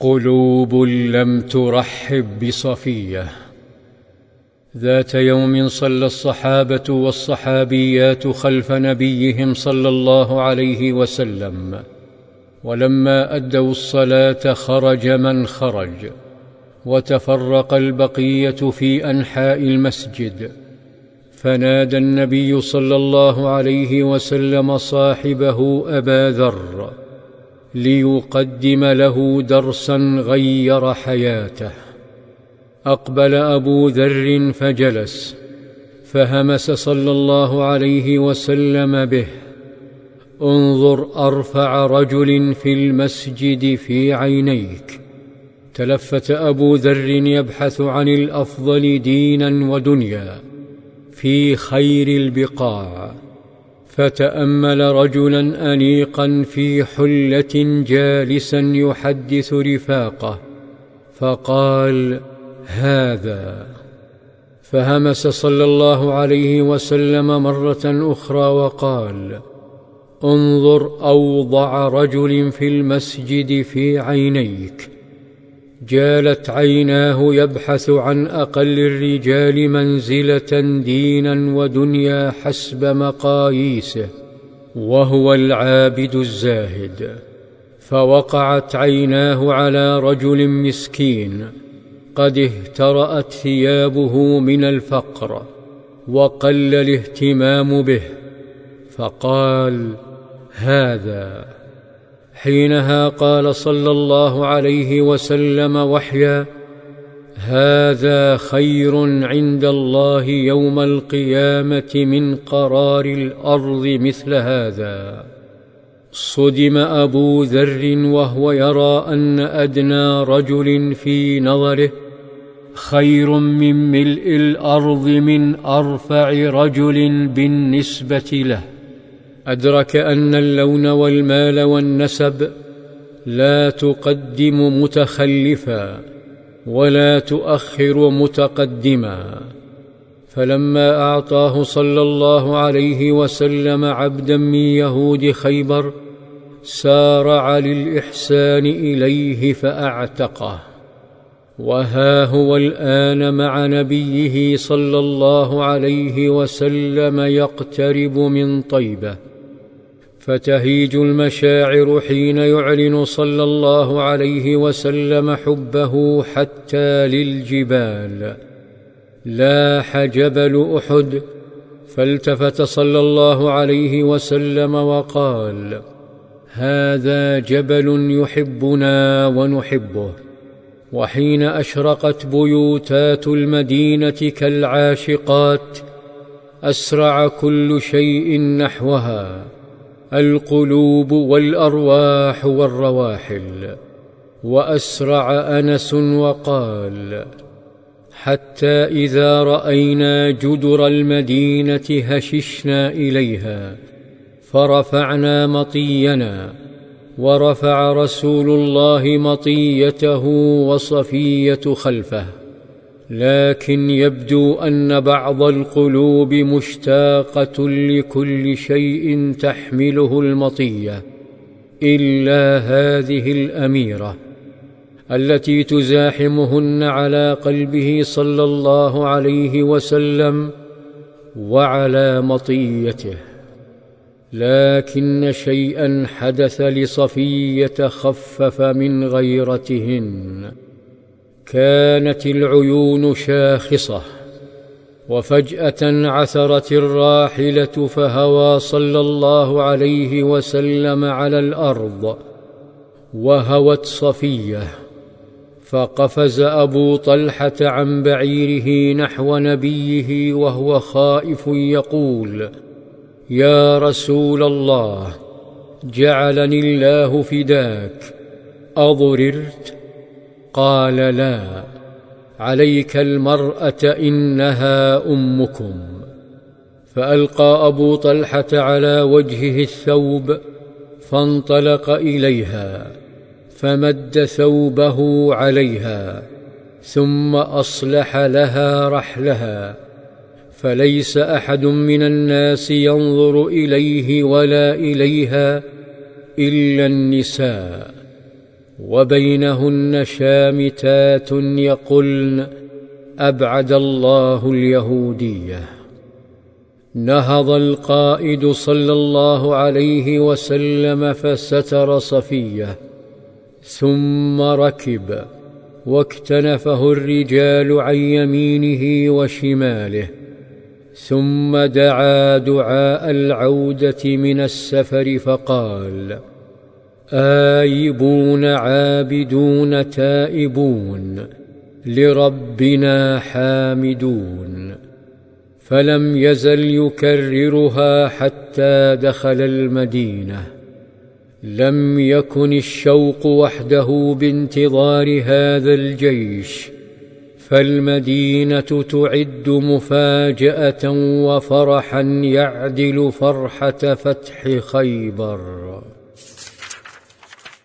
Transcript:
قلوب لم ترحب بصفية. ذات يوم صلى الصحابة والصحابيات خلف نبيهم صلى الله عليه وسلم ولما أدوا الصلاة خرج من خرج وتفرق البقية في أنحاء المسجد. فنادى النبي صلى الله عليه وسلم صاحبه أبا ذر ليقدم له درسا غير حياته. أقبل أبو ذر فجلس فهمس صلى الله عليه وسلم به. انظر أرفع رجل في المسجد في عينيك. تلفت أبو ذر يبحث عن الأفضل دينا ودنيا في خير البقاع. فتأمل رجلا انيقا في حلة جالسا يحدث رفاقه فقال هذا. فهمس صلى الله عليه وسلم مرة أخرى وقال انظر أوضع رجل في المسجد في عينيك جالت عيناه يبحث عن أقل الرجال منزلة دينا ودنيا حسب مقاييسه وهو العابد الزاهد. فوقعت عيناه على رجل مسكين قد اهترأت ثيابه من الفقر وقل الاهتمام به فقال هذا حينها قال صلى الله عليه وسلم وحيا هذا خير عند الله يوم القيامة من قرار الأرض مثل هذا. صدم أبو ذر وهو يرى أن أدنى رجل في نظره خير من ملء الأرض من أرفع رجل بالنسبة له. أدرك أن اللون والمال والنسب لا تقدم متخلفا ولا تؤخر متقدما. فلما أعطاه صلى الله عليه وسلم عبدا من يهود خيبر سارع للاحسان إليه فأعتقه. وها هو الآن مع نبيه صلى الله عليه وسلم يقترب من طيبة. فتهيج المشاعر حين يعلن صلى الله عليه وسلم حبه حتى للجبال. لاح جبل احد فالتفت صلى الله عليه وسلم وقال هذا جبل يحبنا ونحبه. وحين أشرقت بيوتات المدينة كالعاشقات أسرع كل شيء نحوها. القلوب والأرواح والرواحل. وأسرع أنس وقال حتى إذا رأينا جدر المدينة هششنا إليها فرفعنا مطينا ورفع رسول الله مطيته وصفية خلفه. لكن يبدو أن بعض القلوب مشتاقة لكل شيء تحمله المطية إلا هذه الأميرة التي تزاحمهن على قلبه صلى الله عليه وسلم وعلى مطيته. لكن شيئا حدث لصفية خفف من غيرتهن. كانت العيون شاخصة وفجأة عثرت الراحلة فهوى صلى الله عليه وسلم على الأرض وهوت صفية فقفز أبو طلحة عن بعيره نحو نبيه وهو خائف يقول يا رسول الله جعلني الله فداك أضررت قال لا عليك المرأة إنها أمكم. فألقى أبو طلحة على وجهه الثوب فانطلق إليها فمد ثوبه عليها ثم أصلح لها رحلها. فليس أحد من الناس ينظر إليه ولا إليها إلا النساء. وبينهن شامتات يقلن أبعد الله اليهودية. نهض القائد صلى الله عليه وسلم فستر صفية ثم ركب واكتنفه الرجال عن يمينه وشماله ثم دعا دعاء العودة من السفر فقال آيبون عابدون تائبون لربنا حامدون فلم يزل يكررها حتى دخل المدينة لم يكن الشوق وحده بانتظار هذا الجيش فالمدينة تعد مفاجأة وفرحا يعدل فرحة فتح خيبر